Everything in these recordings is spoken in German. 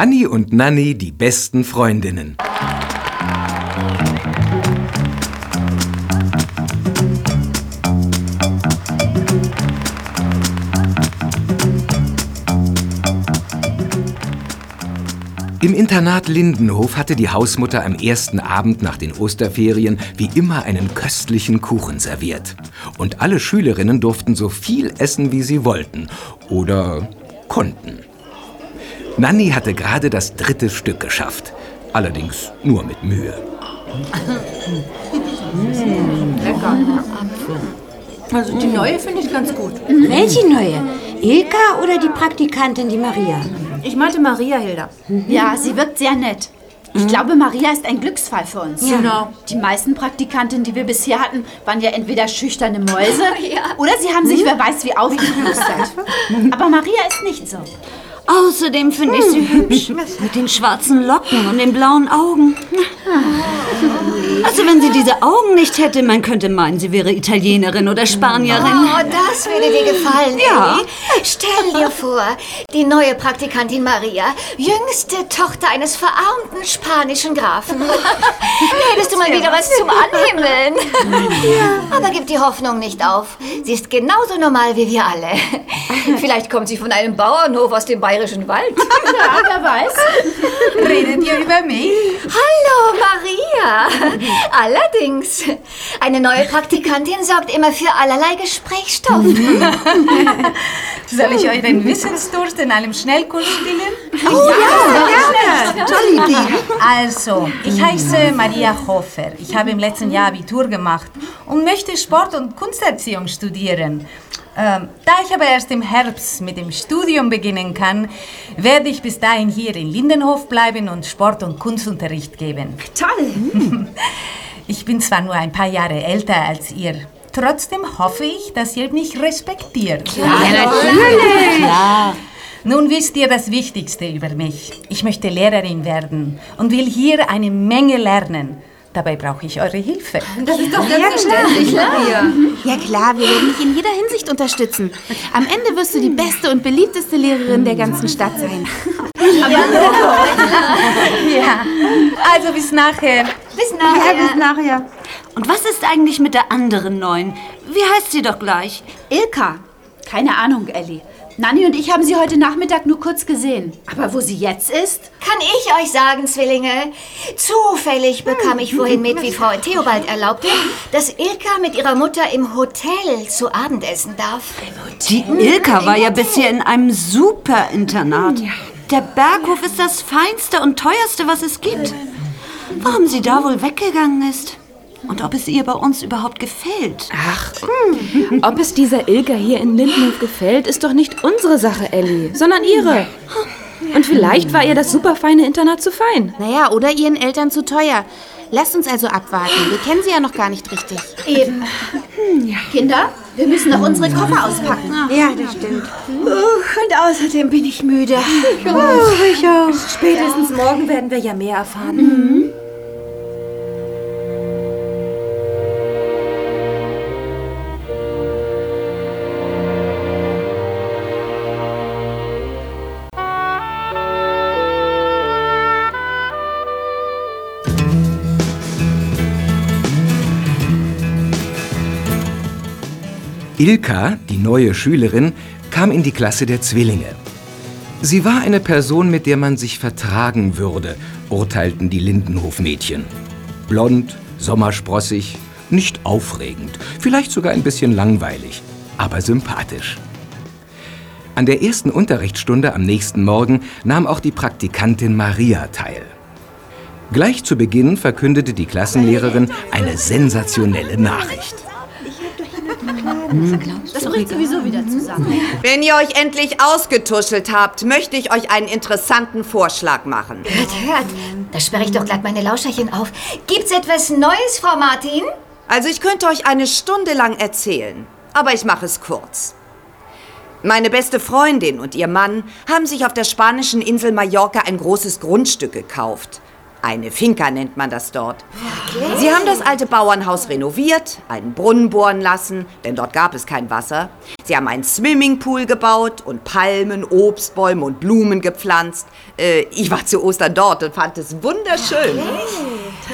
Hanni und Nanni, die besten Freundinnen. Im Internat Lindenhof hatte die Hausmutter am ersten Abend nach den Osterferien wie immer einen köstlichen Kuchen serviert. Und alle Schülerinnen durften so viel essen, wie sie wollten oder konnten. Nanni hatte gerade das dritte Stück geschafft, allerdings nur mit Mühe. Lecker. Also die neue finde ich ganz gut. Welche neue? Ilka oder die Praktikantin, die Maria? Ich meinte Maria Hilda. Ja, sie wirkt sehr nett. Ich glaube, Maria ist ein Glücksfall für uns. Ja. Genau. Die meisten Praktikantinnen, die wir bisher hatten, waren ja entweder schüchterne Mäuse oder sie haben sich, wer weiß, wie aufgeplustert. Aber Maria ist nicht so. Außerdem finde ich sie hübsch. Mit den schwarzen Locken und den blauen Augen. Also wenn sie diese Augen nicht hätte, man könnte meinen, sie wäre Italienerin oder Spanierin. Oh, das würde dir gefallen, Ja. Elli. Stell dir vor, die neue Praktikantin Maria, jüngste Tochter eines verarmten spanischen Grafen. Da hättest du mal wieder was zum Anhimmeln. Aber gib die Hoffnung nicht auf. Sie ist genauso normal wie wir alle. Vielleicht kommt sie von einem Bauernhof aus dem bayerischen Wald. Ja, wer weiß. Redet ihr über mich? Hallo, Maria. Allerdings, eine neue Praktikantin sorgt immer für allerlei Gesprächsstoff. Soll ich euren Wissensdurst in einem Schnellkurs stillen? Oh ja, Tolle Idee. Also, ich heiße Maria Hofer. Ich habe im letzten Jahr Abitur gemacht und möchte Sport- und Kunsterziehung studieren. Ähm, da ich aber erst im Herbst mit dem Studium beginnen kann, werde ich bis dahin hier in Lindenhof bleiben und Sport- und Kunstunterricht geben. Toll. Ich bin zwar nur ein paar Jahre älter als ihr, trotzdem hoffe ich, dass ihr mich respektiert. Ja. Nun wisst ihr das Wichtigste über mich. Ich möchte Lehrerin werden und will hier eine Menge lernen. Dabei brauche ich eure Hilfe. Das ist doch selbstverständlich, Maria. Ja klar, wir werden dich in jeder Hinsicht unterstützen. Am Ende wirst du die beste und beliebteste Lehrerin der ganzen Stadt sein. Ja, also bis nachher. Bis nachher. nachher. Und was ist eigentlich mit der anderen Neuen? Wie heißt sie doch gleich? Ilka. Keine Ahnung, Elli. Nanni und ich haben sie heute Nachmittag nur kurz gesehen. Aber wo sie jetzt ist? Kann ich euch sagen, Zwillinge? Zufällig bekam ich vorhin mit, wie Frau Theobald erlaubte, dass Ilka mit ihrer Mutter im Hotel zu Abend essen darf. Die Ilka war ja bisher in einem super Internat. Der Berghof ist das feinste und teuerste, was es gibt. Warum sie da wohl weggegangen ist? Und ob es ihr bei uns überhaupt gefällt? Ach, ob es dieser Ilka hier in Lindenhof gefällt, ist doch nicht unsere Sache, Ellie, sondern ihre. Und vielleicht war ihr das superfeine Internat zu fein. Naja, oder ihren Eltern zu teuer. Lasst uns also abwarten. Wir kennen sie ja noch gar nicht richtig. Eben. Kinder, wir müssen noch unsere Koffer auspacken. Ja, das stimmt. Und außerdem bin ich müde. Spätestens morgen werden wir ja mehr erfahren. Ilka, die neue Schülerin, kam in die Klasse der Zwillinge. Sie war eine Person, mit der man sich vertragen würde, urteilten die Lindenhof-Mädchen. Blond, sommersprossig, nicht aufregend, vielleicht sogar ein bisschen langweilig, aber sympathisch. An der ersten Unterrichtsstunde am nächsten Morgen nahm auch die Praktikantin Maria teil. Gleich zu Beginn verkündete die Klassenlehrerin eine sensationelle Nachricht. Das bricht sowieso wieder zusammen. Wenn ihr euch endlich ausgetuschelt habt, möchte ich euch einen interessanten Vorschlag machen. Hört, hört. Da sperre ich doch glatt meine Lauscherchen auf. Gibt's etwas Neues, Frau Martin? Also ich könnte euch eine Stunde lang erzählen, aber ich mache es kurz. Meine beste Freundin und ihr Mann haben sich auf der spanischen Insel Mallorca ein großes Grundstück gekauft. Eine Finca nennt man das dort. Sie haben das alte Bauernhaus renoviert, einen Brunnen bohren lassen, denn dort gab es kein Wasser. Sie haben einen Swimmingpool gebaut und Palmen, Obstbäume und Blumen gepflanzt. Äh, ich war zu Ostern dort und fand es wunderschön.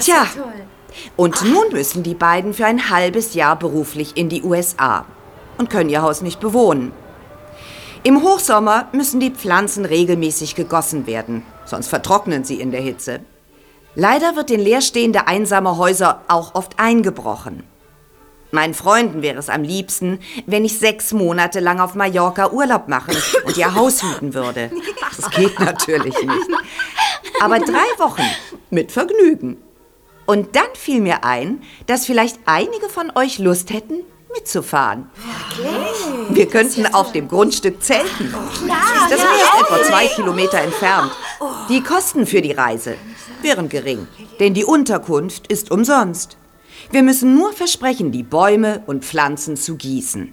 Tja, und nun müssen die beiden für ein halbes Jahr beruflich in die USA und können ihr Haus nicht bewohnen. Im Hochsommer müssen die Pflanzen regelmäßig gegossen werden, sonst vertrocknen sie in der Hitze. Leider wird in leerstehende einsame Häuser auch oft eingebrochen. Meinen Freunden wäre es am liebsten, wenn ich sechs Monate lang auf Mallorca Urlaub machen und ihr Haus hüten würde. Das geht natürlich nicht. Aber drei Wochen mit Vergnügen. Und dann fiel mir ein, dass vielleicht einige von euch Lust hätten, mitzufahren. Wir könnten auf dem Grundstück zelten. Das Meer ist etwa zwei Kilometer entfernt. Die Kosten für die Reise wären gering, denn die Unterkunft ist umsonst. Wir müssen nur versprechen, die Bäume und Pflanzen zu gießen.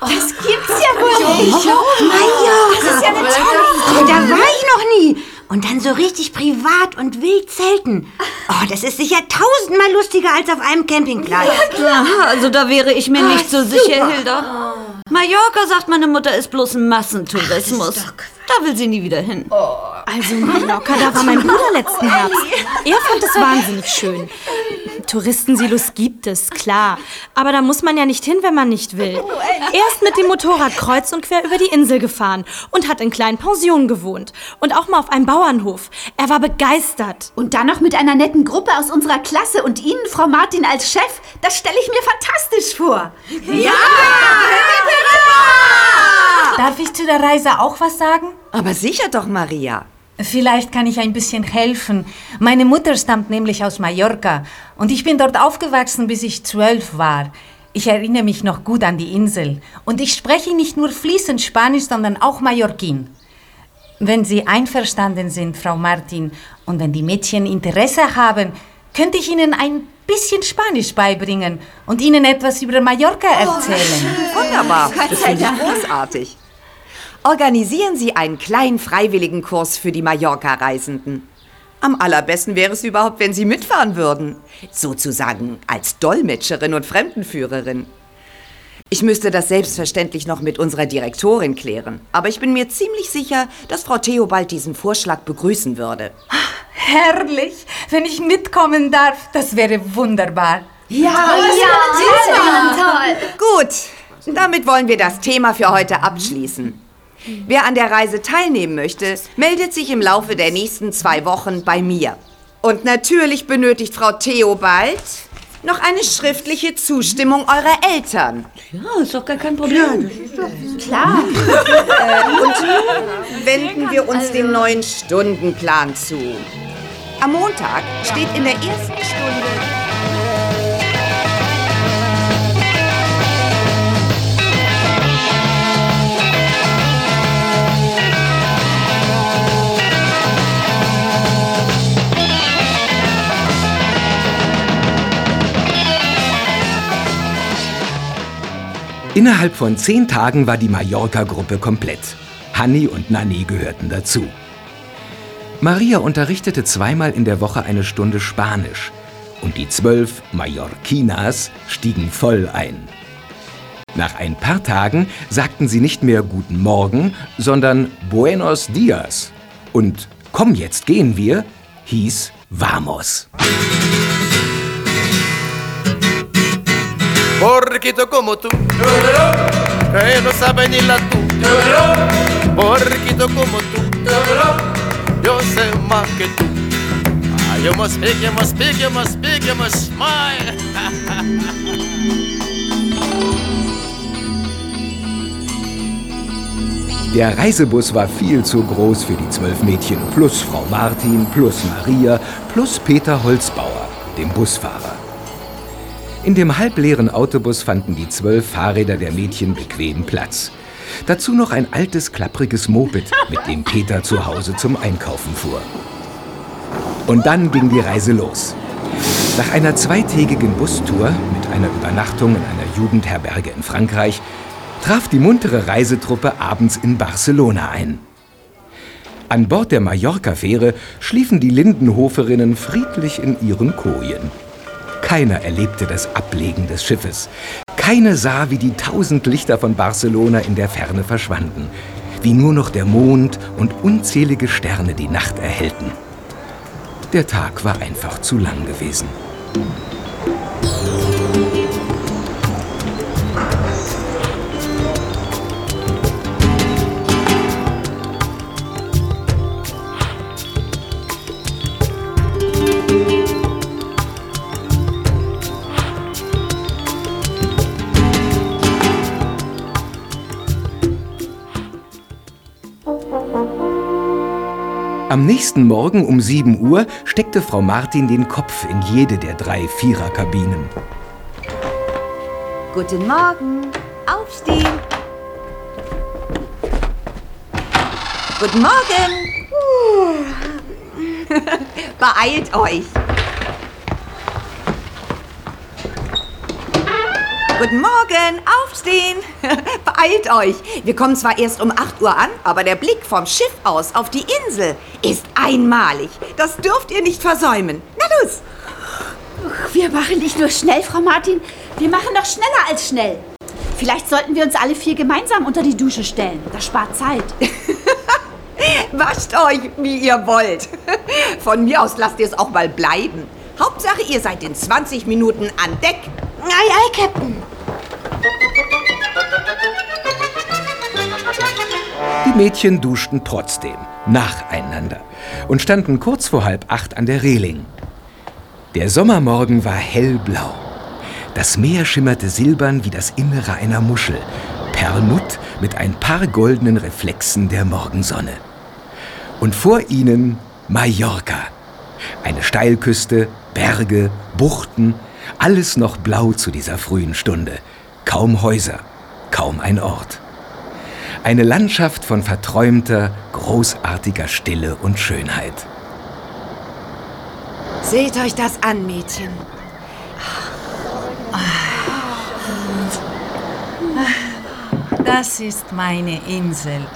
Das gibt's ja wohl nicht. Mallorca. Das ist ja eine tolle Oh, da war ich noch nie. Und dann so richtig privat und wild zelten. Oh, das ist sicher tausendmal lustiger als auf einem Campingplatz. Aha, also da wäre ich mir nicht so sicher, Hilda. Mallorca, sagt meine Mutter, ist bloß ein Massentourismus. Da will sie nie wieder hin. Also Mallorca, da war mein Bruder letzten Herbst. Er fand es wahnsinnig schön. Touristensilos gibt es, klar. Aber da muss man ja nicht hin, wenn man nicht will. Er ist mit dem Motorrad kreuz und quer über die Insel gefahren und hat in kleinen Pensionen gewohnt. Und auch mal auf einem Bauernhof. Er war begeistert. Und dann noch mit einer netten Gruppe aus unserer Klasse und Ihnen, Frau Martin, als Chef. Das stelle ich mir fantastisch vor. Darf ich zu der Reise auch was sagen? Aber sicher doch, Maria. Vielleicht kann ich ein bisschen helfen. Meine Mutter stammt nämlich aus Mallorca und ich bin dort aufgewachsen, bis ich zwölf war. Ich erinnere mich noch gut an die Insel und ich spreche nicht nur fließend Spanisch, sondern auch Mallorquin. Wenn Sie einverstanden sind, Frau Martin, und wenn die Mädchen Interesse haben, könnte ich Ihnen ein bisschen Spanisch beibringen und Ihnen etwas über Mallorca erzählen. Wunderbar. Das finde ich großartig. Organisieren Sie einen kleinen freiwilligen Kurs für die Mallorca-Reisenden. Am allerbesten wäre es überhaupt, wenn Sie mitfahren würden. Sozusagen als Dolmetscherin und Fremdenführerin. Ich müsste das selbstverständlich noch mit unserer Direktorin klären. Aber ich bin mir ziemlich sicher, dass Frau Theobald diesen Vorschlag begrüßen würde. Herrlich, wenn ich mitkommen darf, das wäre wunderbar. Ja, toll. Gut, damit wollen wir das Thema für heute abschließen. Wer an der Reise teilnehmen möchte, meldet sich im Laufe der nächsten zwei Wochen bei mir. Und natürlich benötigt Frau Theobald noch eine schriftliche Zustimmung eurer Eltern. Ja, ist doch gar kein Problem. Klar. Äh, und nun wenden wir uns dem neuen Stundenplan zu. Am Montag steht in der ersten Stunde. Innerhalb von zehn Tagen war die Mallorca-Gruppe komplett. Hanni und Nanni gehörten dazu. Maria unterrichtete zweimal in der Woche eine Stunde Spanisch und die zwölf Mallorquinas stiegen voll ein. Nach ein paar Tagen sagten sie nicht mehr Guten Morgen, sondern Buenos Dias. Und Komm, jetzt gehen wir hieß Vamos. Porquito como tú, que no sabe ni la tú. Porquito como tú, yo sé más que tú. Ah, you must speak, you must speak, you must speak, you must smile. Der Reisebus war viel zu groß für die zwölf Mädchen, plus Frau Martin, plus Maria, plus Peter Holzbauer, dem Busfahrer. In dem halbleeren Autobus fanden die zwölf Fahrräder der Mädchen bequem Platz. Dazu noch ein altes, klappriges Moped, mit dem Peter zu Hause zum Einkaufen fuhr. Und dann ging die Reise los. Nach einer zweitägigen Bustour mit einer Übernachtung in einer Jugendherberge in Frankreich traf die muntere Reisetruppe abends in Barcelona ein. An Bord der Mallorca-Fähre schliefen die Lindenhoferinnen friedlich in ihren Kojen. Keiner erlebte das Ablegen des Schiffes. Keine sah, wie die tausend Lichter von Barcelona in der Ferne verschwanden, wie nur noch der Mond und unzählige Sterne die Nacht erhellten. Der Tag war einfach zu lang gewesen. Am nächsten Morgen um 7 Uhr steckte Frau Martin den Kopf in jede der drei Viererkabinen. Guten Morgen. Aufstehen. Guten Morgen. Beeilt euch. Guten Morgen, aufstehen! Beeilt euch! Wir kommen zwar erst um 8 Uhr an, aber der Blick vom Schiff aus auf die Insel ist einmalig. Das dürft ihr nicht versäumen. Na los! Wir machen nicht nur schnell, Frau Martin, wir machen noch schneller als schnell. Vielleicht sollten wir uns alle vier gemeinsam unter die Dusche stellen. Das spart Zeit. Wascht euch, wie ihr wollt. Von mir aus lasst ihr es auch mal bleiben. Hauptsache, ihr seid in 20 Minuten an Deck. Ei, ei, Captain. Die Mädchen duschten trotzdem, nacheinander, und standen kurz vor halb acht an der Reling. Der Sommermorgen war hellblau. Das Meer schimmerte silbern wie das Innere einer Muschel, perlmutt mit ein paar goldenen Reflexen der Morgensonne. Und vor ihnen Mallorca. Eine Steilküste, Berge, Buchten, alles noch blau zu dieser frühen Stunde. Kaum Häuser, kaum ein Ort. Eine Landschaft von verträumter, großartiger Stille und Schönheit. Seht euch das an, Mädchen. Das ist meine Insel.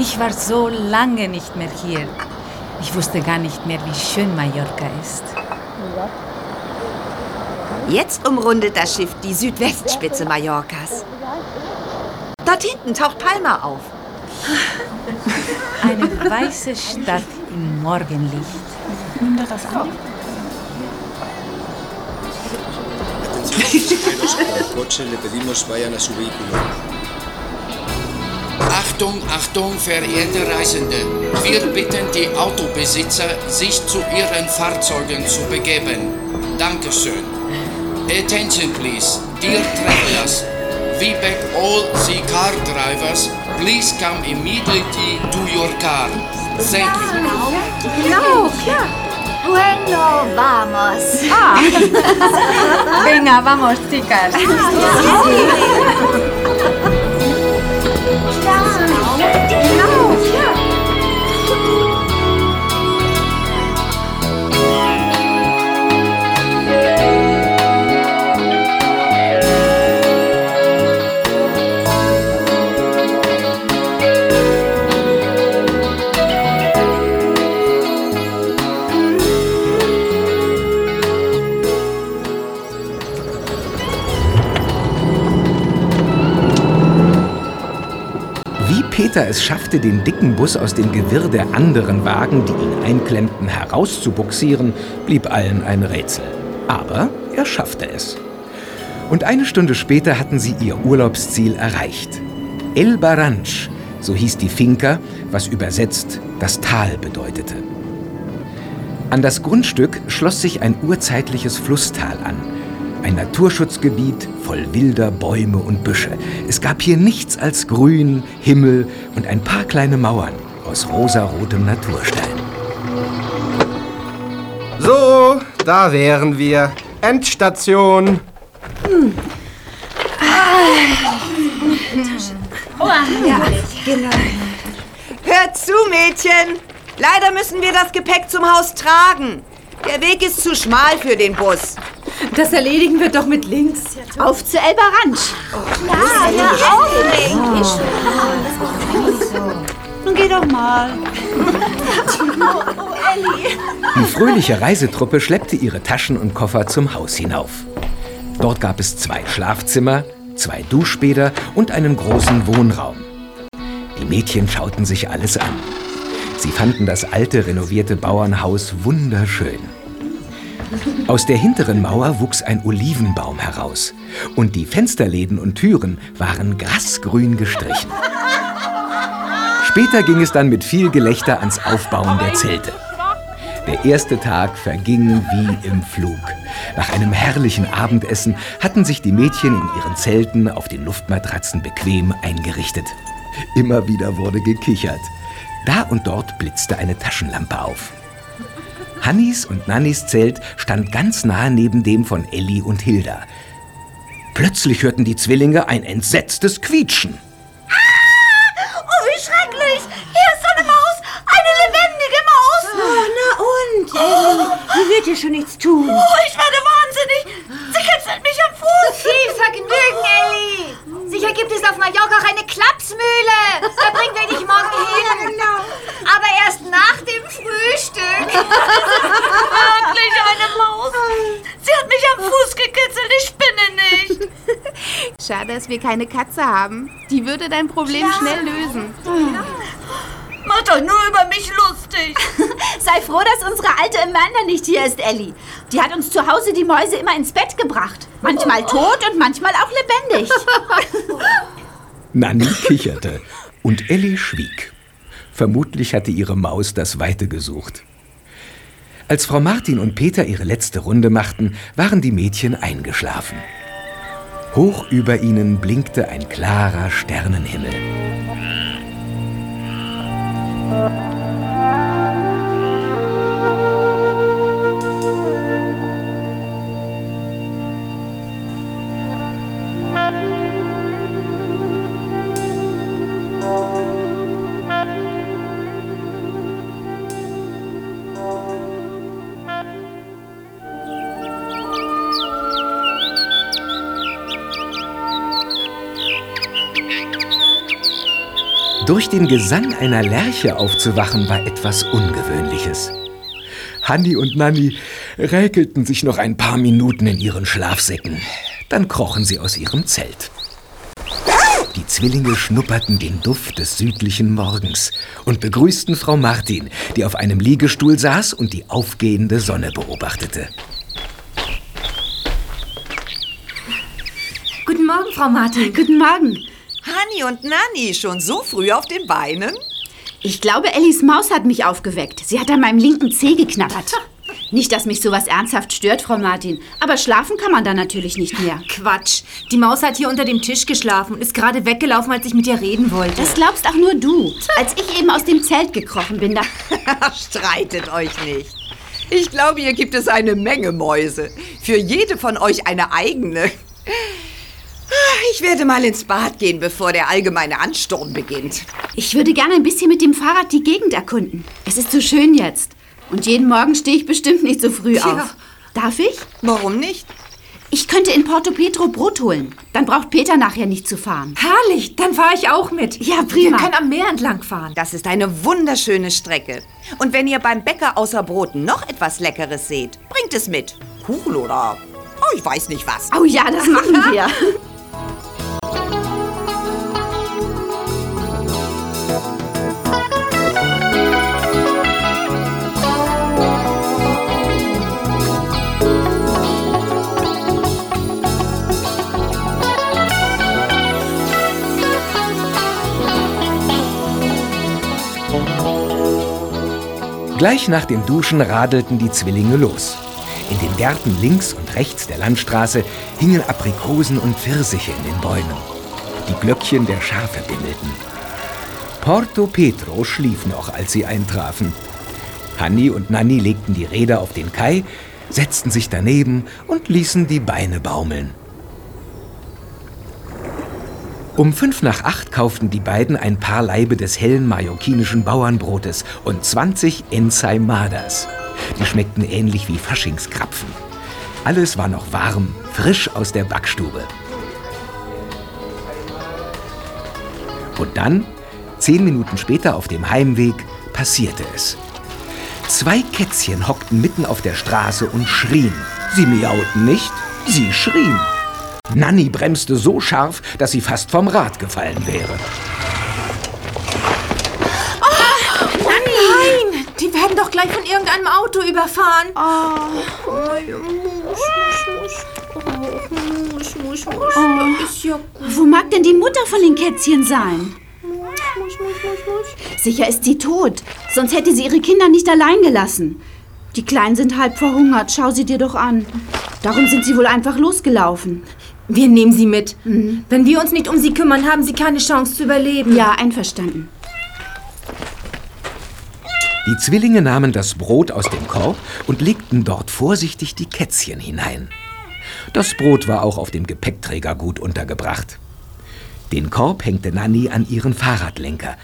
Ich war so lange nicht mehr hier. Ich wusste gar nicht mehr, wie schön Mallorca ist. Jetzt umrundet das Schiff die Südwestspitze Mallorcas. Dort hinten taucht Palma auf. Eine weiße Stadt im Morgenlicht. Nimm doch das an. coche le pedimos vayan a su vehículo. Achtung, Achtung, verehrte Reisende. Wir bitten die Autobesitzer, sich zu ihren Fahrzeugen zu begeben. Dankeschön. Attention please, dear travelers. We beg all the car drivers, please come immediately to your car. Thank you. Genau, klar. Bueno, vamos. Ah. Venga, vamos, chicas. Wie Peter es schaffte, den dicken Bus aus dem Gewirr der anderen Wagen, die ihn einklemmten, herauszubuxieren, blieb allen ein Rätsel. Aber er schaffte es. Und eine Stunde später hatten sie ihr Urlaubsziel erreicht. El Baranch, so hieß die Finca, was übersetzt das Tal bedeutete. An das Grundstück schloss sich ein urzeitliches Flusstal an. Ein Naturschutzgebiet voll wilder Bäume und Büsche. Es gab hier nichts als Grün, Himmel und ein paar kleine Mauern aus rosarotem Naturstein. So, da wären wir. Endstation. Genau. Hört zu, Mädchen. Leider müssen wir das Gepäck zum Haus tragen. Der Weg ist zu schmal für den Bus. Das erledigen wir doch mit links. Auf zu Elba Ranch. Ja, ja, aufregend. Nun geh doch mal. Die fröhliche Reisetruppe schleppte ihre Taschen und Koffer zum Haus hinauf. Dort gab es zwei Schlafzimmer, zwei Duschbäder und einen großen Wohnraum. Die Mädchen schauten sich alles an. Sie fanden das alte, renovierte Bauernhaus wunderschön. Aus der hinteren Mauer wuchs ein Olivenbaum heraus und die Fensterläden und Türen waren grasgrün gestrichen. Später ging es dann mit viel Gelächter ans Aufbauen der Zelte. Der erste Tag verging wie im Flug. Nach einem herrlichen Abendessen hatten sich die Mädchen in ihren Zelten auf den Luftmatratzen bequem eingerichtet. Immer wieder wurde gekichert. Da und dort blitzte eine Taschenlampe auf. Hannis und Nannis Zelt stand ganz nahe neben dem von Elli und Hilda. Plötzlich hörten die Zwillinge ein entsetztes Quietschen. Oh, wie schrecklich! Hier ist eine Maus! Eine lebendige Maus! Oh, na und, Ellie? Sie wird dir schon nichts tun. Oh, ich werde wahnsinnig! Sie kitzelt mich am Fuß! Viel Vergnügen, Elli! Sicher gibt es auf Mallorca auch eine Klapsmühle. Da bringen wir dich morgen hin. Aber erst nach dem Frühstück. Wirklich eine Maus! Sie hat mich am Fuß gekitzelt, ich spinne nicht! Schade, dass wir keine Katze haben. Die würde dein Problem schnell lösen. Macht euch nur über mich lustig! Sei froh, dass unsere alte Amanda nicht hier ist, Ellie. Die hat uns zu Hause die Mäuse immer ins Bett gebracht. Manchmal tot und manchmal auch lebendig. Nanni kicherte und Elli schwieg. Vermutlich hatte ihre Maus das Weite gesucht. Als Frau Martin und Peter ihre letzte Runde machten, waren die Mädchen eingeschlafen. Hoch über ihnen blinkte ein klarer Sternenhimmel. Durch den Gesang einer Lerche aufzuwachen war etwas Ungewöhnliches. Hanni und Nanni räkelten sich noch ein paar Minuten in ihren Schlafsäcken. Dann krochen sie aus ihrem Zelt. Die Zwillinge schnupperten den Duft des südlichen Morgens und begrüßten Frau Martin, die auf einem Liegestuhl saß und die aufgehende Sonne beobachtete. Guten Morgen, Frau Martin. Guten Morgen. Hanni und Nanni schon so früh auf den Beinen? Ich glaube, Ellis Maus hat mich aufgeweckt. Sie hat an meinem linken Zeh geknabbert. Nicht, dass mich sowas ernsthaft stört, Frau Martin. Aber schlafen kann man da natürlich nicht mehr. Quatsch. Die Maus hat hier unter dem Tisch geschlafen und ist gerade weggelaufen, als ich mit ihr reden wollte. Das glaubst auch nur du. Als ich eben aus dem Zelt gekrochen bin, da... Streitet euch nicht. Ich glaube, hier gibt es eine Menge Mäuse. Für jede von euch eine eigene. Ich werde mal ins Bad gehen, bevor der allgemeine Ansturm beginnt. Ich würde gerne ein bisschen mit dem Fahrrad die Gegend erkunden. Es ist so schön jetzt. Und jeden Morgen stehe ich bestimmt nicht so früh Tja. auf. Darf ich? Warum nicht? Ich könnte in Porto Petro Brot holen. Dann braucht Peter nachher nicht zu fahren. Herrlich, dann fahre ich auch mit. Ja, Wir prima. können am Meer entlang fahren. Das ist eine wunderschöne Strecke. Und wenn ihr beim Bäcker außer Broten noch etwas Leckeres seht, bringt es mit. Kuchen oder... Oh, ich weiß nicht was. Oh ja, das machen wir. Gleich nach dem Duschen radelten die Zwillinge los. In den Gärten links und rechts der Landstraße hingen Aprikosen und Pfirsiche in den Bäumen. Die Glöckchen der Schafe bimmelten. Porto Petro schlief noch, als sie eintrafen. Hanni und Nanni legten die Räder auf den Kai, setzten sich daneben und ließen die Beine baumeln. Um fünf nach acht kauften die beiden ein paar Laibe des hellen mallorquinischen Bauernbrotes und 20 Ensaimadas. Die schmeckten ähnlich wie Faschingskrapfen. Alles war noch warm, frisch aus der Backstube. Und dann Zehn Minuten später auf dem Heimweg passierte es. Zwei Kätzchen hockten mitten auf der Straße und schrien. Sie miauten nicht, sie schrien. Nanny bremste so scharf, dass sie fast vom Rad gefallen wäre. Nein! Die werden doch gleich von irgendeinem Auto überfahren. Oh, Musch, musch, musch. Das ist ja gut. Wo mag denn die Mutter von den Kätzchen sein? Sicher ist sie tot. Sonst hätte sie ihre Kinder nicht allein gelassen. Die Kleinen sind halb verhungert. Schau sie dir doch an. Darum sind sie wohl einfach losgelaufen. Wir nehmen sie mit. Wenn wir uns nicht um sie kümmern, haben sie keine Chance zu überleben. Ja, einverstanden. Die Zwillinge nahmen das Brot aus dem Korb und legten dort vorsichtig die Kätzchen hinein. Das Brot war auch auf dem Gepäckträger gut untergebracht. Den Korb hängte Nanny an ihren Fahrradlenker.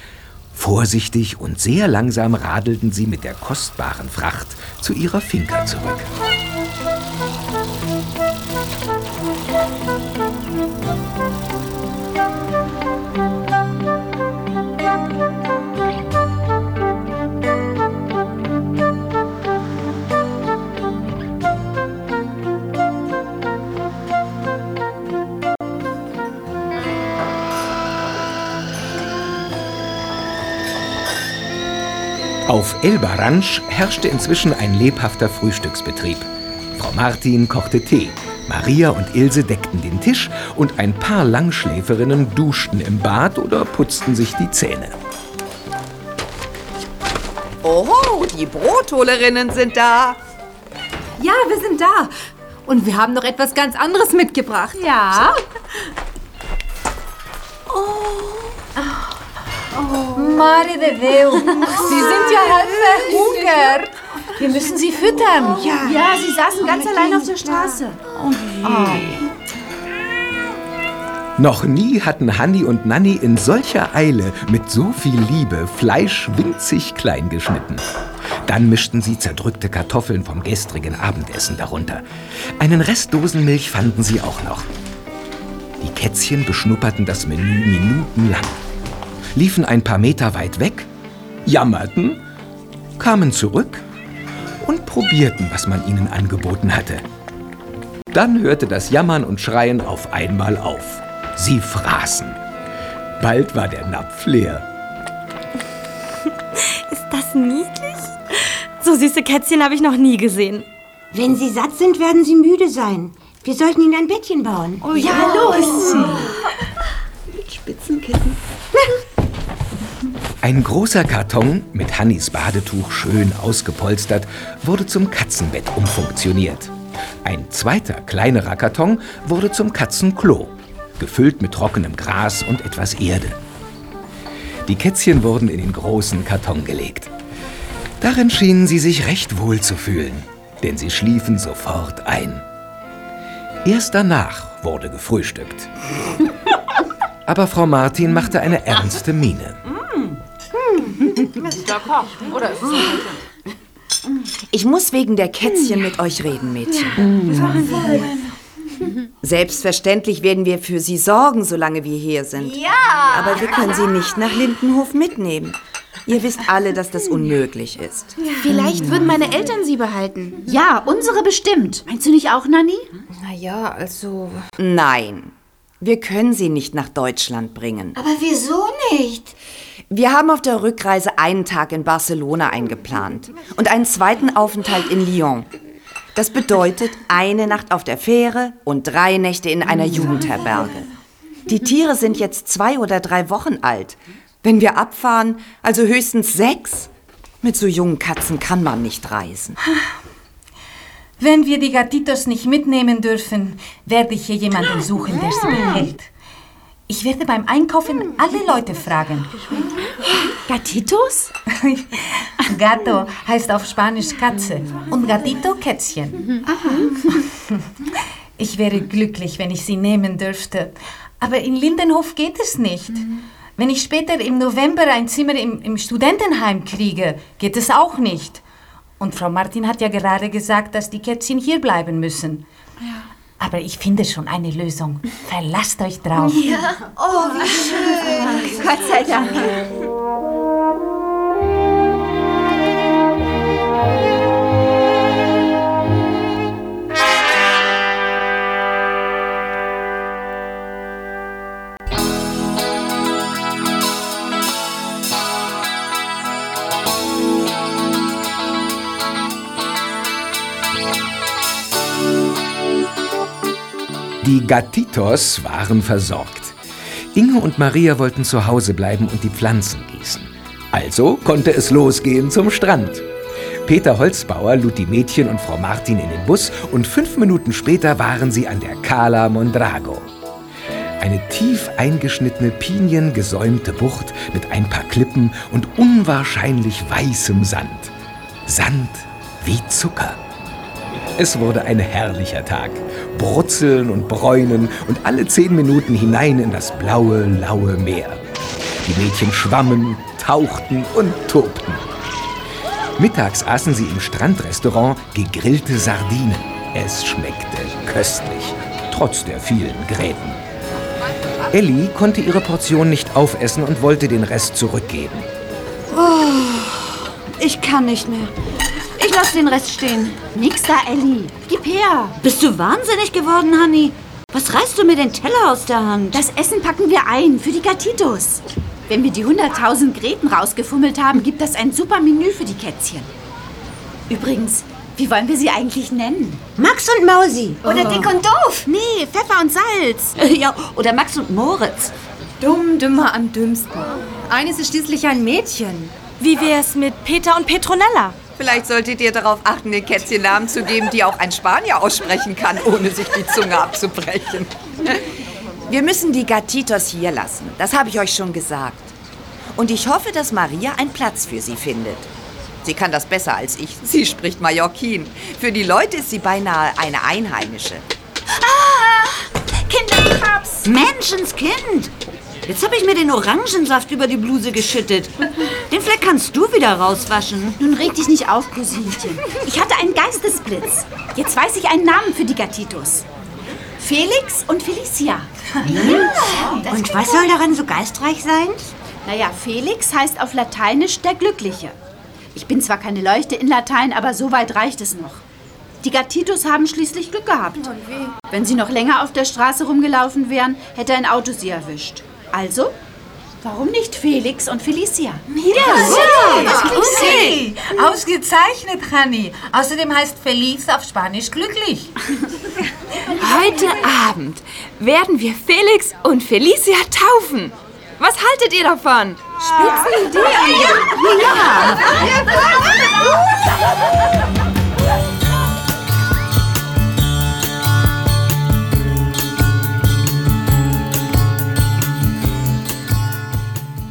Vorsichtig und sehr langsam radelten sie mit der kostbaren Fracht zu ihrer Finca zurück. Auf Elba Ranch herrschte inzwischen ein lebhafter Frühstücksbetrieb. Frau Martin kochte Tee, Maria und Ilse deckten den Tisch und ein paar Langschläferinnen duschten im Bad oder putzten sich die Zähne. Oho, die Brotholerinnen sind da. Ja, wir sind da. Und wir haben noch etwas ganz anderes mitgebracht. Ja. Mare de Deu, Sie sind ja halb verhungert. Wir müssen sie füttern. Ja, ja sie saßen ganz allein auf der Straße. Noch nie hatten Hanni und Nanni in solcher Eile mit so viel Liebe Fleisch winzig klein geschnitten. Dann mischten sie zerdrückte Kartoffeln vom gestrigen Abendessen darunter. Einen Rest Dosenmilch fanden sie auch noch. Die Kätzchen beschnupperten das Menü minutenlang, liefen ein paar Meter weit weg, jammerten, kamen zurück und probierten, was man ihnen angeboten hatte. Dann hörte das Jammern und Schreien auf einmal auf. Sie fraßen. Bald war der Napf leer. Ist das niedlich? So süße Kätzchen habe ich noch nie gesehen. Wenn sie satt sind, werden sie müde sein. Wir sollten ihnen ein Bettchen bauen. Oh ja, los! Mit Spitzenkissen. Ein großer Karton mit Hannis Badetuch schön ausgepolstert wurde zum Katzenbett umfunktioniert. Ein zweiter kleinerer Karton wurde zum Katzenklo, gefüllt mit trockenem Gras und etwas Erde. Die Kätzchen wurden in den großen Karton gelegt. Darin schienen sie sich recht wohl zu fühlen, denn sie schliefen sofort ein. Erst danach wurde gefrühstückt. Aber Frau Martin machte eine ernste Miene. Oder ist Ich muss wegen der Kätzchen mit euch reden, Mädchen. Selbstverständlich werden wir für sie sorgen, solange wir hier sind. Ja. Aber wir können sie nicht nach Lindenhof mitnehmen. Ihr wisst alle, dass das unmöglich ist. Vielleicht würden meine Eltern sie behalten. Ja, unsere bestimmt. Meinst du nicht auch, Nanni? Naja, also. Nein, wir können sie nicht nach Deutschland bringen. Aber wieso nicht? Wir haben auf der Rückreise einen Tag in Barcelona eingeplant und einen zweiten Aufenthalt in Lyon. Das bedeutet eine Nacht auf der Fähre und drei Nächte in einer Jugendherberge. Die Tiere sind jetzt zwei oder drei Wochen alt. Wenn wir abfahren, also höchstens sechs. Mit so jungen Katzen kann man nicht reisen. Wenn wir die Gatitos nicht mitnehmen dürfen, werde ich hier jemanden suchen, der sie behält. Ich werde beim Einkaufen alle Leute fragen. Gatitos? Gato heißt auf Spanisch Katze und Gatito Kätzchen. Ich wäre glücklich, wenn ich sie nehmen dürfte. Aber in Lindenhof geht es nicht. Wenn ich später im November ein Zimmer im, im Studentenheim kriege, geht es auch nicht. Und Frau Martin hat ja gerade gesagt, dass die Kätzchen hier bleiben müssen. Aber ich finde schon eine Lösung. Verlasst euch drauf. Ja. Oh, wie schön. Gott sei Dank. Die Gattitos waren versorgt. Inge und Maria wollten zu Hause bleiben und die Pflanzen gießen. Also konnte es losgehen zum Strand. Peter Holzbauer lud die Mädchen und Frau Martin in den Bus und fünf Minuten später waren sie an der Cala Mondrago. Eine tief eingeschnittene, piniengesäumte Bucht mit ein paar Klippen und unwahrscheinlich weißem Sand. Sand wie Zucker. Es wurde ein herrlicher Tag. Brutzeln und bräunen und alle zehn Minuten hinein in das blaue, laue Meer. Die Mädchen schwammen, tauchten und tobten. Mittags aßen sie im Strandrestaurant gegrillte Sardinen. Es schmeckte köstlich, trotz der vielen Gräten. Ellie konnte ihre Portion nicht aufessen und wollte den Rest zurückgeben. Oh, ich kann nicht mehr. Ich lass den Rest stehen. Nix da, Ellie. Gib her. Bist du wahnsinnig geworden, Hanni? Was reißt du mir den Teller aus der Hand? Das Essen packen wir ein für die Gatitos. Wenn wir die 100.000 Gräten rausgefummelt haben, gibt das ein super Menü für die Kätzchen. Übrigens, wie wollen wir sie eigentlich nennen? Max und Mausi. Oder dick und doof. Nee, Pfeffer und Salz. Ja, oder Max und Moritz. Dumm, dümmer am dümmsten. Eines ist schließlich ein Mädchen. Wie wär's mit Peter und Petronella? Vielleicht solltet ihr darauf achten, den Kätzchen Namen zu geben, die auch ein Spanier aussprechen kann, ohne sich die Zunge abzubrechen. Wir müssen die Gatitos hier lassen. Das habe ich euch schon gesagt. Und ich hoffe, dass Maria einen Platz für sie findet. Sie kann das besser als ich. Sie spricht Mallorquin. Für die Leute ist sie beinahe eine Einheimische. Ah! Kinderkrabs! Menschenskind! Jetzt habe ich mir den Orangensaft über die Bluse geschüttet. Den Fleck kannst du wieder rauswaschen. Nun reg dich nicht auf, Cousinchen. Ich hatte einen Geistesblitz. Jetzt weiß ich einen Namen für die Gatitos. Felix und Felicia. Ja, und was soll daran so geistreich sein? Naja, Felix heißt auf Lateinisch der Glückliche. Ich bin zwar keine Leuchte in Latein, aber so weit reicht es noch. Die Gatitos haben schließlich Glück gehabt. Wenn sie noch länger auf der Straße rumgelaufen wären, hätte ein Auto sie erwischt. Also, warum nicht Felix und Felicia? Ja, das klingt okay. Ausgezeichnet, Honey. Außerdem heißt Feliz auf Spanisch glücklich. Heute Abend werden wir Felix und Felicia taufen. Was haltet ihr davon? Spitzenidee. Ja.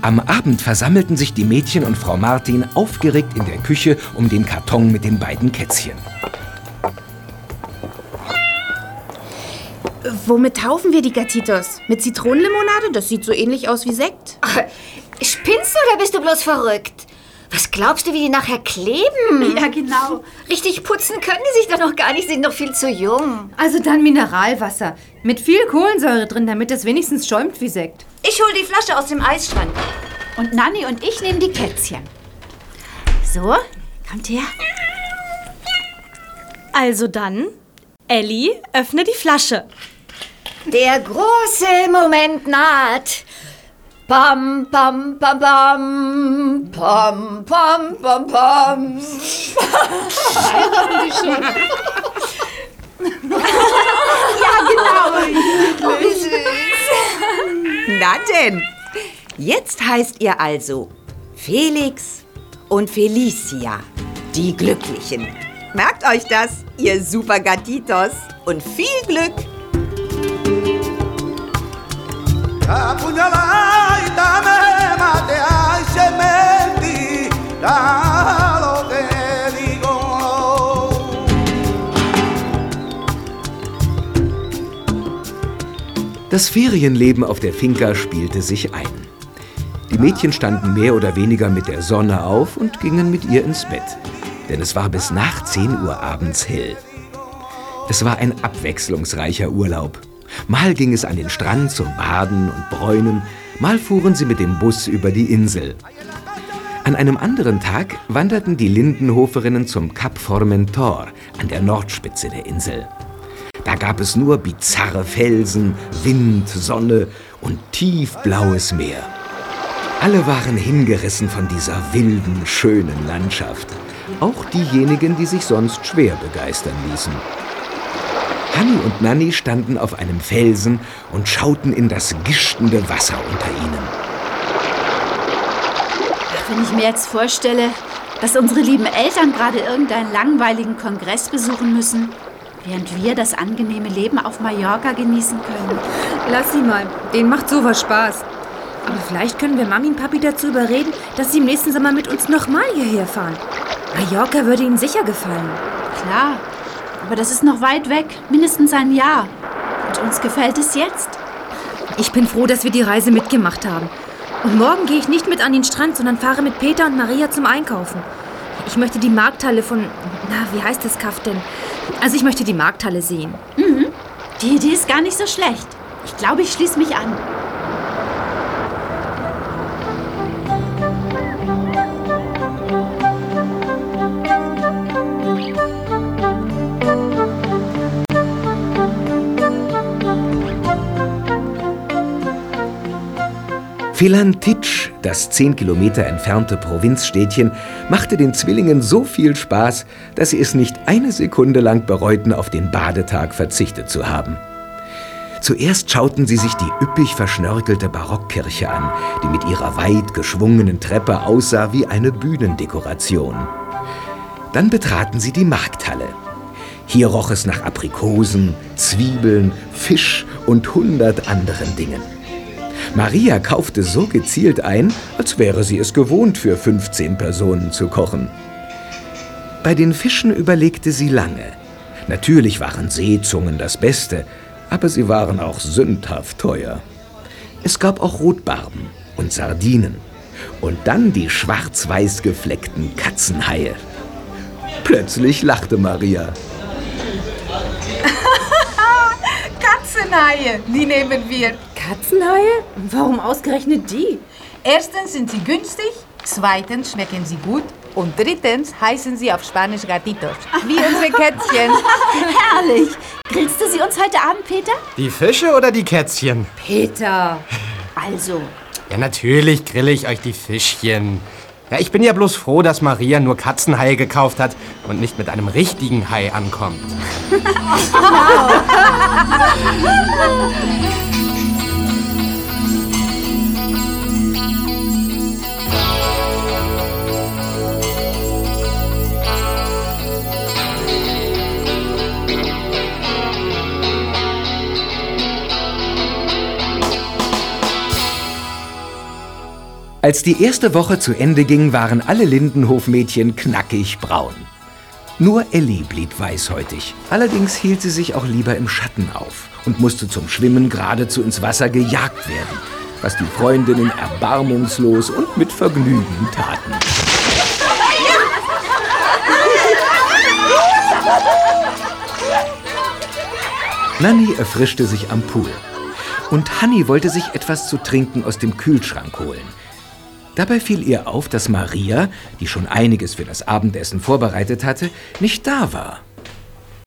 Am Abend versammelten sich die Mädchen und Frau Martin aufgeregt in der Küche um den Karton mit den beiden Kätzchen. Womit taufen wir die Gatitos? Mit Zitronenlimonade? Das sieht so ähnlich aus wie Sekt. Spinnst du oder bist du bloß verrückt? Was glaubst du, wie die nachher kleben? Ja, genau. Richtig putzen können die sich doch noch gar nicht, sind noch viel zu jung. Also dann Mineralwasser. Mit viel Kohlensäure drin, damit es wenigstens schäumt wie Sekt. Ich hol die Flasche aus dem Eisschrank. Und Nanni und ich nehmen die Kätzchen. So, kommt her. Also dann, Ellie, öffne die Flasche. Der große Moment naht. Pam, pam, pam, pam. Pam, pam, pam, pam. ja, genau. Oh, wie süß. Na denn, jetzt heißt ihr also Felix und Felicia, die Glücklichen. Merkt euch das, ihr super Gatitos. Und viel Glück. Das Ferienleben auf der Finca spielte sich ein. Die Mädchen standen mehr oder weniger mit der Sonne auf und gingen mit ihr ins Bett, denn es war bis nach 10 Uhr abends hell. Es war ein abwechslungsreicher Urlaub. Mal ging es an den Strand zum Baden und Bräunen, mal fuhren sie mit dem Bus über die Insel. An einem anderen Tag wanderten die Lindenhoferinnen zum Kap Formentor an der Nordspitze der Insel. Da gab es nur bizarre Felsen, Wind, Sonne und tiefblaues Meer. Alle waren hingerissen von dieser wilden, schönen Landschaft. Auch diejenigen, die sich sonst schwer begeistern ließen. Hanni und Nanni standen auf einem Felsen und schauten in das gischtende Wasser unter ihnen. Ach, wenn ich mir jetzt vorstelle, dass unsere lieben Eltern gerade irgendeinen langweiligen Kongress besuchen müssen, während wir das angenehme Leben auf Mallorca genießen können. Lass sie mal. Denen macht sowas Spaß. Aber vielleicht können wir Mami und Papi dazu überreden, dass sie im nächsten Sommer mit uns nochmal hierher fahren. Mallorca würde ihnen sicher gefallen. Klar, aber das ist noch weit weg, mindestens ein Jahr. Und uns gefällt es jetzt. Ich bin froh, dass wir die Reise mitgemacht haben. Und morgen gehe ich nicht mit an den Strand, sondern fahre mit Peter und Maria zum Einkaufen. Ich möchte die Markthalle von. Na, wie heißt das Kaff denn? Also, ich möchte die Markthalle sehen. Mhm. Die Idee ist gar nicht so schlecht. Ich glaube, ich schließe mich an. Filantitsch, das zehn Kilometer entfernte Provinzstädtchen, machte den Zwillingen so viel Spaß, dass sie es nicht eine Sekunde lang bereuten, auf den Badetag verzichtet zu haben. Zuerst schauten sie sich die üppig verschnörkelte Barockkirche an, die mit ihrer weit geschwungenen Treppe aussah wie eine Bühnendekoration. Dann betraten sie die Markthalle. Hier roch es nach Aprikosen, Zwiebeln, Fisch und hundert anderen Dingen. Maria kaufte so gezielt ein, als wäre sie es gewohnt, für 15 Personen zu kochen. Bei den Fischen überlegte sie lange. Natürlich waren Seezungen das Beste, aber sie waren auch sündhaft teuer. Es gab auch Rotbarben und Sardinen und dann die schwarz-weiß gefleckten Katzenhaie. Plötzlich lachte Maria. Katzenhaie, die nehmen wir. Katzenhaie? Warum ausgerechnet die? Erstens sind sie günstig, zweitens schmecken sie gut und drittens heißen sie auf Spanisch Gatitos. Wie unsere Kätzchen. Herrlich. Grillst du sie uns heute Abend, Peter? Die Fische oder die Kätzchen? Peter. Also, Ja, natürlich grille ich euch die Fischchen. Ja, ich bin ja bloß froh, dass Maria nur Katzenhaie gekauft hat und nicht mit einem richtigen Hai ankommt. Als die erste Woche zu Ende ging, waren alle Lindenhofmädchen knackig braun. Nur Elli blieb weißhäutig. Allerdings hielt sie sich auch lieber im Schatten auf und musste zum Schwimmen geradezu ins Wasser gejagt werden, was die Freundinnen erbarmungslos und mit Vergnügen taten. Nanni erfrischte sich am Pool. Und Hanni wollte sich etwas zu trinken aus dem Kühlschrank holen. Dabei fiel ihr auf, dass Maria, die schon einiges für das Abendessen vorbereitet hatte, nicht da war.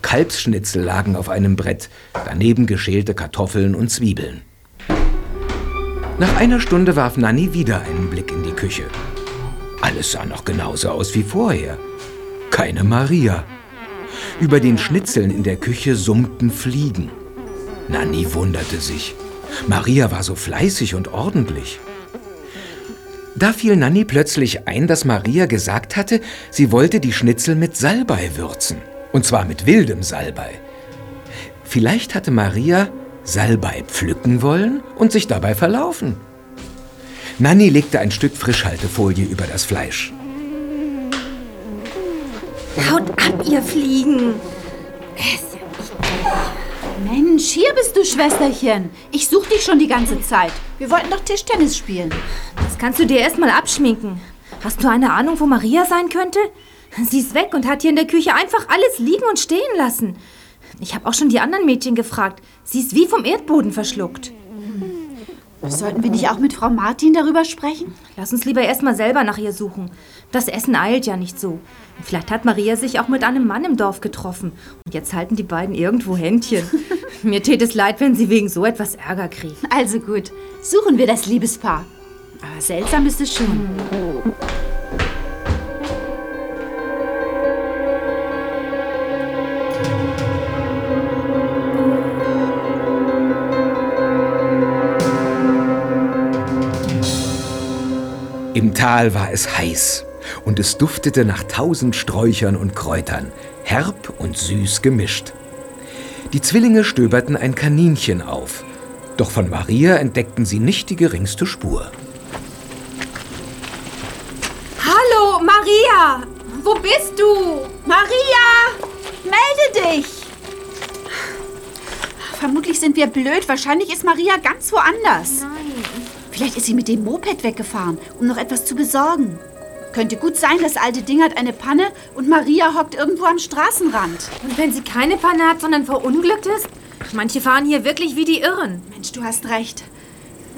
Kalbsschnitzel lagen auf einem Brett, daneben geschälte Kartoffeln und Zwiebeln. Nach einer Stunde warf Nanni wieder einen Blick in die Küche. Alles sah noch genauso aus wie vorher. Keine Maria. Über den Schnitzeln in der Küche summten Fliegen. Nanni wunderte sich. Maria war so fleißig und ordentlich. Da fiel Nanni plötzlich ein, dass Maria gesagt hatte, sie wollte die Schnitzel mit Salbei würzen. Und zwar mit wildem Salbei. Vielleicht hatte Maria Salbei pflücken wollen und sich dabei verlaufen. Nanni legte ein Stück Frischhaltefolie über das Fleisch. Haut ab, ihr Fliegen. Mensch, hier bist du, Schwesterchen. Ich suche dich schon die ganze Zeit. Wir wollten doch Tischtennis spielen. Das kannst du dir erst mal abschminken. Hast du eine Ahnung, wo Maria sein könnte? Sie ist weg und hat hier in der Küche einfach alles liegen und stehen lassen. Ich habe auch schon die anderen Mädchen gefragt. Sie ist wie vom Erdboden verschluckt. Sollten wir nicht auch mit Frau Martin darüber sprechen? Lass uns lieber erstmal selber nach ihr suchen. Das Essen eilt ja nicht so. Vielleicht hat Maria sich auch mit einem Mann im Dorf getroffen. Und jetzt halten die beiden irgendwo Händchen. Mir tät es leid, wenn sie wegen so etwas Ärger kriegen. Also gut, suchen wir das Liebespaar. Aber seltsam ist es schon. Im Tal war es heiß und es duftete nach tausend Sträuchern und Kräutern, herb und süß gemischt. Die Zwillinge stöberten ein Kaninchen auf, doch von Maria entdeckten sie nicht die geringste Spur. Hallo, Maria! Wo bist du? Maria! Melde dich! Vermutlich sind wir blöd. Wahrscheinlich ist Maria ganz woanders. Nein. Vielleicht ist sie mit dem Moped weggefahren, um noch etwas zu besorgen. Könnte gut sein, das alte Ding hat eine Panne und Maria hockt irgendwo am Straßenrand. Und wenn sie keine Panne hat, sondern verunglückt ist? Manche fahren hier wirklich wie die Irren. Mensch, du hast recht.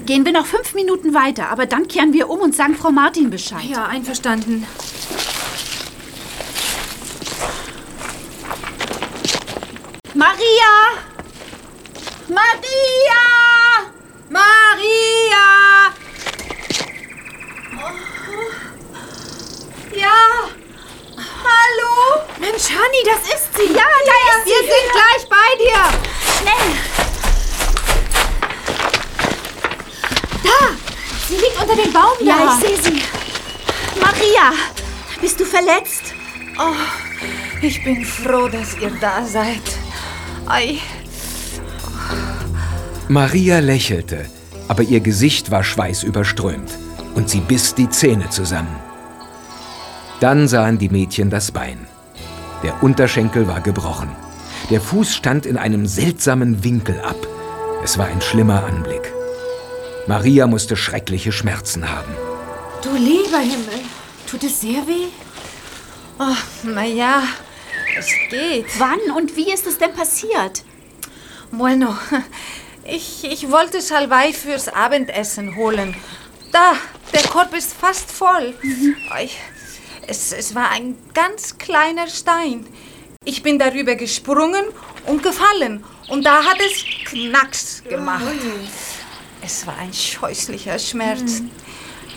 Gehen wir noch fünf Minuten weiter, aber dann kehren wir um und sagen Frau Martin Bescheid. Ja, einverstanden. Maria! Maria! Maria! Ja! Hallo? Mensch, Hanni, das ist sie. Ja, da ist sie. Wir sind gleich bei dir. Schnell! Da! Sie liegt unter dem Baum da. Ja, ich sehe sie. Maria, bist du verletzt? Oh, ich bin froh, dass ihr da seid. Ei. Maria lächelte, aber ihr Gesicht war schweißüberströmt und sie biss die Zähne zusammen. Dann sahen die Mädchen das Bein. Der Unterschenkel war gebrochen. Der Fuß stand in einem seltsamen Winkel ab. Es war ein schlimmer Anblick. Maria musste schreckliche Schmerzen haben. Du lieber Himmel, tut es sehr weh? Oh, naja, es geht. Wann und wie ist es denn passiert? Bueno, ich, ich wollte Salbei fürs Abendessen holen. Da, der Korb ist fast voll. Ei, Es, es war ein ganz kleiner Stein. Ich bin darüber gesprungen und gefallen. Und da hat es Knacks gemacht. Es war ein scheußlicher Schmerz.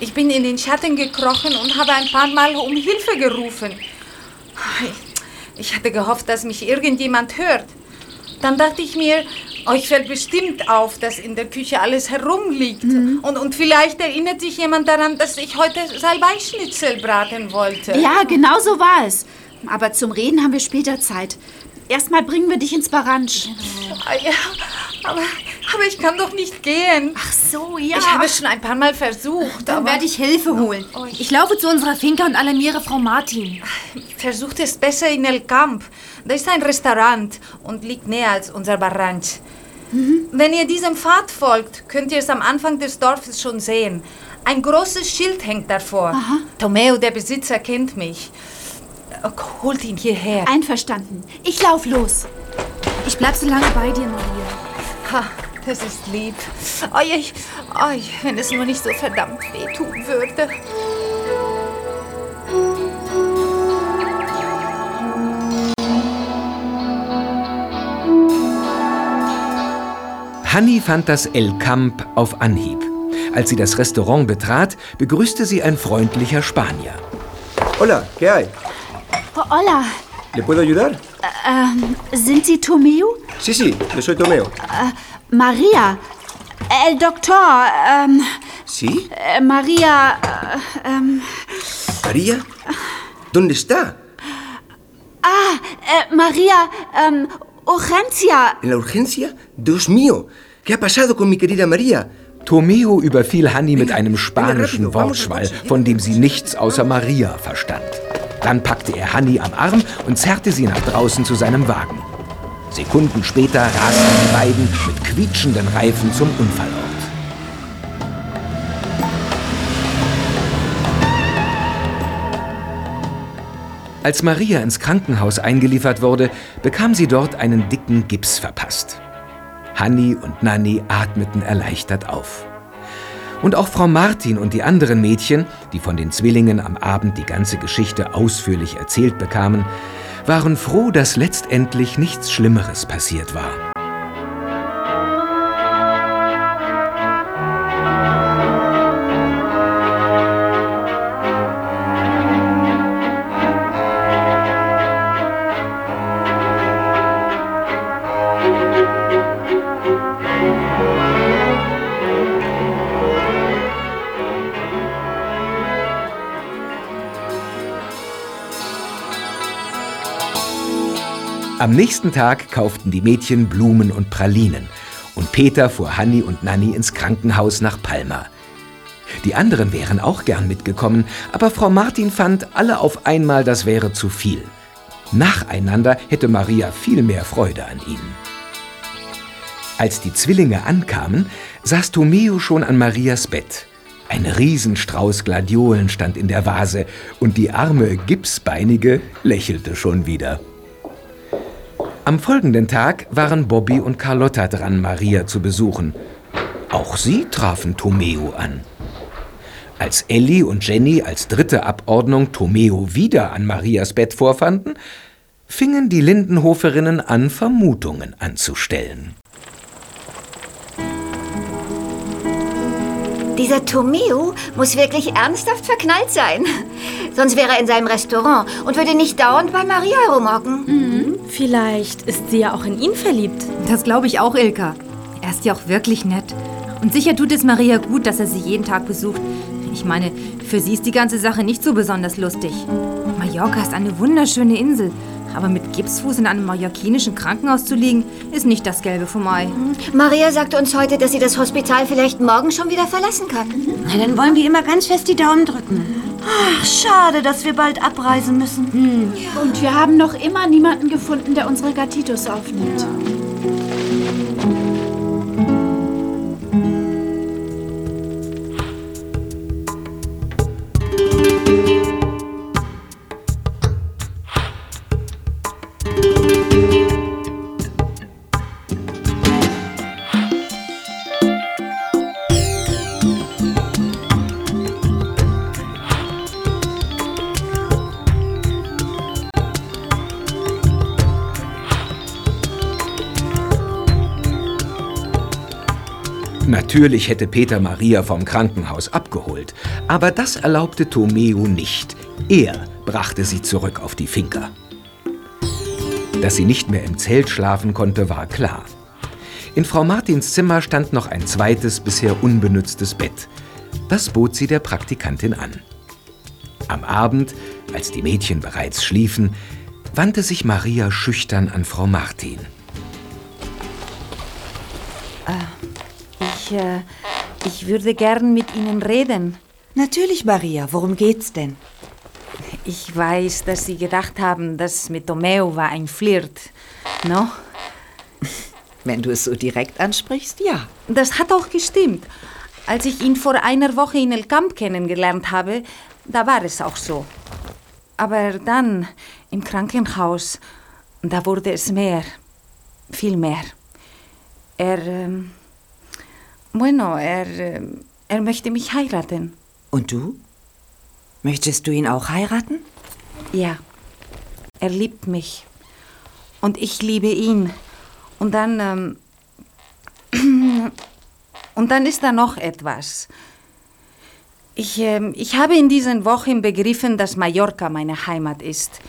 Ich bin in den Schatten gekrochen und habe ein paar Mal um Hilfe gerufen. Ich hatte gehofft, dass mich irgendjemand hört. Dann dachte ich mir, euch fällt bestimmt auf, dass in der Küche alles herumliegt. Und, und vielleicht erinnert sich jemand daran, dass ich heute Salbeischnitzel braten wollte. Ja, genau so war es. Aber zum Reden haben wir später Zeit. Erstmal bringen wir dich ins Baransch. Ah, Ja, aber, aber ich kann doch nicht gehen. Ach so, ja. Ich habe es schon ein paar Mal versucht. Dann werde ich Hilfe holen. Ich laufe zu unserer Finca und alarmiere Frau Martin. Versucht es besser in El Camp. Da ist ein Restaurant und liegt näher als unser Baranch. Wenn ihr diesem Pfad folgt, könnt ihr es am Anfang des Dorfes schon sehen. Ein großes Schild hängt davor. Tomeo, der Besitzer, kennt mich. Holt ihn hierher. Einverstanden. Ich lauf los. Ich bleib so lange bei dir, Maria. Ha, das ist lieb. Oi, oi, oi, wenn es nur nicht so verdammt wehtun würde. Hanni fand das El Camp auf Anhieb. Als sie das Restaurant betrat, begrüßte sie ein freundlicher Spanier. Hola, ¿qué hay? Hola. ¿Le puedo ayudar? Ähm, sind Sie Tomeo? Sí, sí, yo soy Tomeo. Äh, Maria. El Doktor. Ähm, ¿Sí? äh, Maria. Äh, ähm, ¿María? ¿Dónde está? ah, äh, Maria. Ähm, Urgencia. ¿En la urgencia? Dios mío, ¿qué ha pasado con mi querida María? Tomeo überfiel Hanni mit einem spanischen Wortschwall, von dem sie nichts außer Maria verstand. Dann packte er Hanni am Arm und zerrte sie nach draußen zu seinem Wagen. Sekunden später rasten die beiden mit quietschenden Reifen zum Unfallort. Als Maria ins Krankenhaus eingeliefert wurde, bekam sie dort einen dicken Gips verpasst. Hanni und Nanni atmeten erleichtert auf. Und auch Frau Martin und die anderen Mädchen, die von den Zwillingen am Abend die ganze Geschichte ausführlich erzählt bekamen, waren froh, dass letztendlich nichts Schlimmeres passiert war. Am nächsten Tag kauften die Mädchen Blumen und Pralinen und Peter fuhr Hanni und Nanni ins Krankenhaus nach Palma. Die anderen wären auch gern mitgekommen, aber Frau Martin fand, alle auf einmal, das wäre zu viel. Nacheinander hätte Maria viel mehr Freude an ihnen. Als die Zwillinge ankamen, saß Tomeo schon an Marias Bett. Ein Riesenstrauß Gladiolen stand in der Vase und die arme Gipsbeinige lächelte schon wieder. Am folgenden Tag waren Bobby und Carlotta dran, Maria zu besuchen. Auch sie trafen Tomeo an. Als Ellie und Jenny als dritte Abordnung Tomeo wieder an Marias Bett vorfanden, fingen die Lindenhoferinnen an, Vermutungen anzustellen. Dieser Tomeo muss wirklich ernsthaft verknallt sein. Sonst wäre er in seinem Restaurant und würde nicht dauernd bei Maria herumhocken. Mhm. Vielleicht ist sie ja auch in ihn verliebt. Das glaube ich auch, Ilka. Er ist ja auch wirklich nett. Und sicher tut es Maria gut, dass er sie jeden Tag besucht. Ich meine, für sie ist die ganze Sache nicht so besonders lustig. Mallorca ist eine wunderschöne Insel. Aber mit Gipsfuß in einem mallorquinischen Krankenhaus zu liegen, ist nicht das Gelbe vom Ei. Maria sagte uns heute, dass sie das Hospital vielleicht morgen schon wieder verlassen kann. Na, dann wollen wir immer ganz fest die Daumen drücken. Ach, schade, dass wir bald abreisen müssen. Hm. Und wir haben noch immer niemanden gefunden, der unsere Gatitos aufnimmt. Natürlich hätte Peter Maria vom Krankenhaus abgeholt, aber das erlaubte Tomeo nicht. Er brachte sie zurück auf die Finca. Dass sie nicht mehr im Zelt schlafen konnte, war klar. In Frau Martins Zimmer stand noch ein zweites, bisher unbenutztes Bett. Das bot sie der Praktikantin an. Am Abend, als die Mädchen bereits schliefen, wandte sich Maria schüchtern an Frau Martin. Ich, äh, ich würde gern mit Ihnen reden. Natürlich, Maria. Worum geht's denn? Ich weiß, dass Sie gedacht haben, das mit Tomeo war ein Flirt. No? Wenn du es so direkt ansprichst, ja. Das hat auch gestimmt. Als ich ihn vor einer Woche in El Camp kennengelernt habe, da war es auch so. Aber dann, im Krankenhaus, da wurde es mehr. Viel mehr. Er, ähm, bueno, er, ähm, er möchte mich heiraten. Und du? Möchtest du ihn auch heiraten? Ja, er liebt mich. Und ich liebe ihn. Und dann. Ähm, und dann ist da noch etwas. Ich, ähm, ich habe in diesen Wochen begriffen, dass Mallorca meine Heimat ist.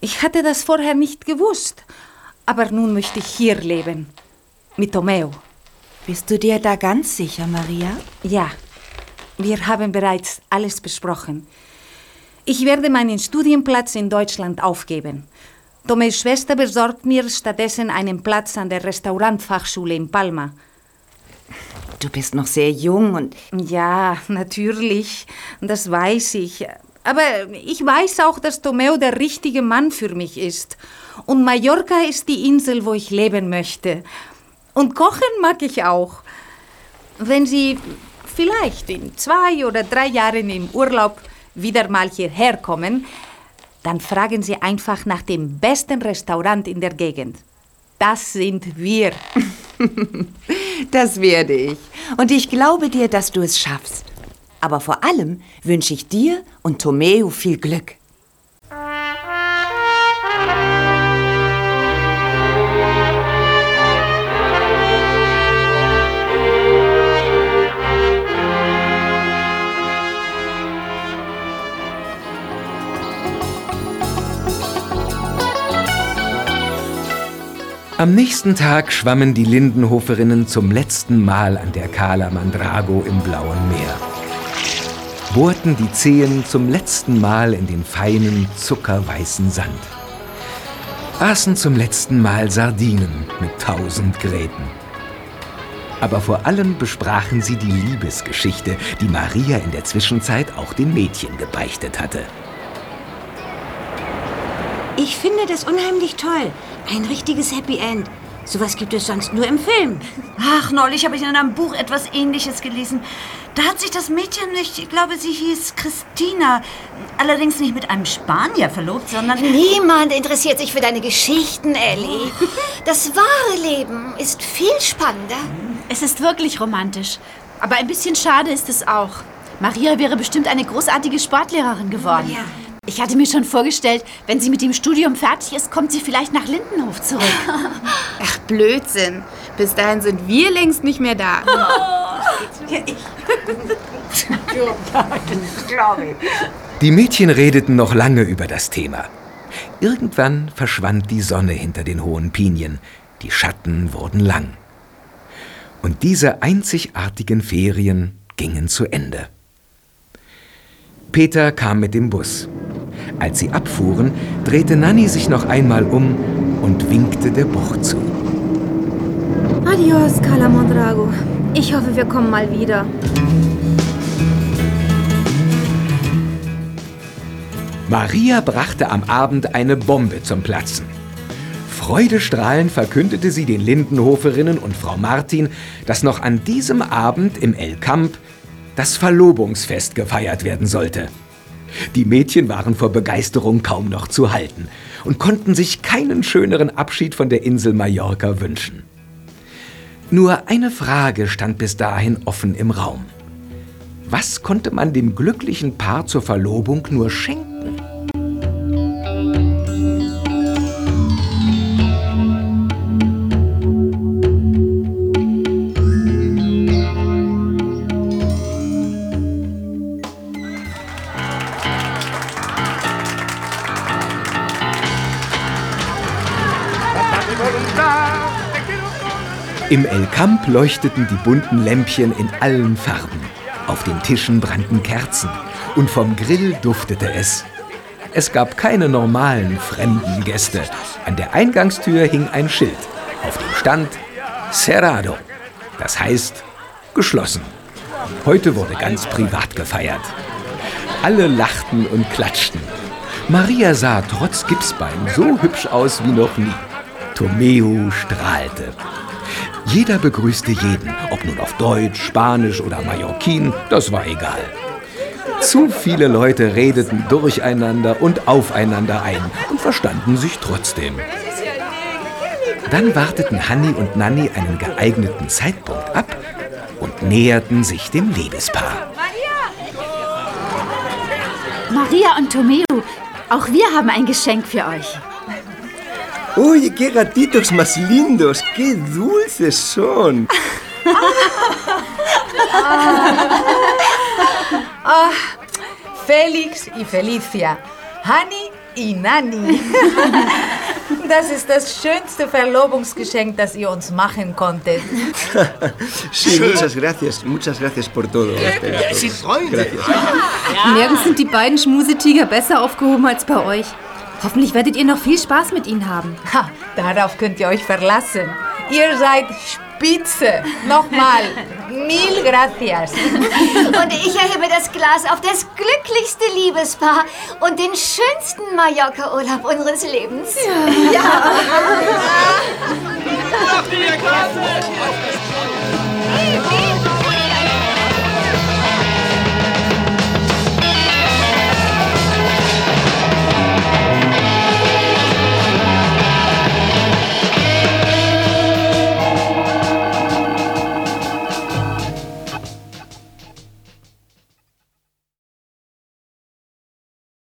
Ich hatte das vorher nicht gewusst. Aber nun möchte ich hier leben. Mit Tomeo. Bist du dir da ganz sicher, Maria? Ja. Wir haben bereits alles besprochen. Ich werde meinen Studienplatz in Deutschland aufgeben. Tomes Schwester besorgt mir stattdessen einen Platz an der Restaurantfachschule in Palma. Du bist noch sehr jung und. Ja, natürlich. Das weiß ich. Aber ich weiß auch, dass Tomeo der richtige Mann für mich ist. Und Mallorca ist die Insel, wo ich leben möchte. Und kochen mag ich auch. Wenn Sie vielleicht in zwei oder drei Jahren im Urlaub wieder mal hierher kommen, dann fragen Sie einfach nach dem besten Restaurant in der Gegend. Das sind wir. Das werde ich. Und ich glaube dir, dass du es schaffst. Aber vor allem wünsche ich dir und Tomeo viel Glück. Am nächsten Tag schwammen die Lindenhoferinnen zum letzten Mal an der Cala Mandrago im blauen Meer. Bohrten die Zehen zum letzten Mal in den feinen, zuckerweißen Sand. Aßen zum letzten Mal Sardinen mit tausend Gräten. Aber vor allem besprachen sie die Liebesgeschichte, die Maria in der Zwischenzeit auch den Mädchen gebeichtet hatte. Ich finde das unheimlich toll. Ein richtiges Happy End. Sowas gibt es sonst nur im Film. Ach, neulich habe ich in einem Buch etwas Ähnliches gelesen. Da hat sich das Mädchen, ich glaube, sie hieß Christina, allerdings nicht mit einem Spanier verlobt, sondern... Niemand interessiert sich für deine Geschichten, Ellie. Das wahre Leben ist viel spannender. Es ist wirklich romantisch. Aber ein bisschen schade ist es auch. Maria wäre bestimmt eine großartige Sportlehrerin geworden. Ja. Ich hatte mir schon vorgestellt, wenn sie mit dem Studium fertig ist, kommt sie vielleicht nach Lindenhof zurück. Ach, Blödsinn. Bis dahin sind wir längst nicht mehr da. Die Mädchen redeten noch lange über das Thema. Irgendwann verschwand die Sonne hinter den hohen Pinien, die Schatten wurden lang. Und diese einzigartigen Ferien gingen zu Ende. Peter kam mit dem Bus. Als sie abfuhren, drehte Nanny sich noch einmal um und winkte der Bucht zu. Adios, Cala Mondrago. Ich hoffe, wir kommen mal wieder. Maria brachte am Abend eine Bombe zum Platzen. Freudestrahlend verkündete sie den Lindenhoferinnen und Frau Martin, dass noch an diesem Abend im El Camp das Verlobungsfest gefeiert werden sollte. Die Mädchen waren vor Begeisterung kaum noch zu halten und konnten sich keinen schöneren Abschied von der Insel Mallorca wünschen. Nur eine Frage stand bis dahin offen im Raum. Was konnte man dem glücklichen Paar zur Verlobung nur schenken? Im El Camp leuchteten die bunten Lämpchen in allen Farben. Auf den Tischen brannten Kerzen und vom Grill duftete es. Es gab keine normalen fremden Gäste. An der Eingangstür hing ein Schild, auf dem stand Cerrado. Das heißt geschlossen. Heute wurde ganz privat gefeiert. Alle lachten und klatschten. Maria sah trotz Gipsbein so hübsch aus wie noch nie. Tomeo strahlte. Jeder begrüßte jeden, ob nun auf Deutsch, Spanisch oder Mallorquin, das war egal. Zu viele Leute redeten durcheinander und aufeinander ein und verstanden sich trotzdem. Dann warteten Hanni und Nanni einen geeigneten Zeitpunkt ab und näherten sich dem Liebespaar. Maria und Tomeo, auch wir haben ein Geschenk für euch. Oye, qué gatitos más lindos, qué dulces son. Ah, Felix y Felicia, Hani y Nani. Das ist das schönste Verlobungsgeschenk, das ihr uns machen konntet. Sí, muchas gracias, muchas gracias por todo. sind Freunde. Gracias. Nirgends sind die beiden Schmusetiger besser aufgehoben als bei euch. Hoffentlich werdet ihr noch viel Spaß mit ihnen haben. Ha, darauf könnt ihr euch verlassen. Ihr seid spitze. Nochmal, mil gracias. Und ich erhebe das Glas auf das glücklichste Liebespaar und den schönsten Mallorca-Urlaub unseres Lebens. Ja. Ja.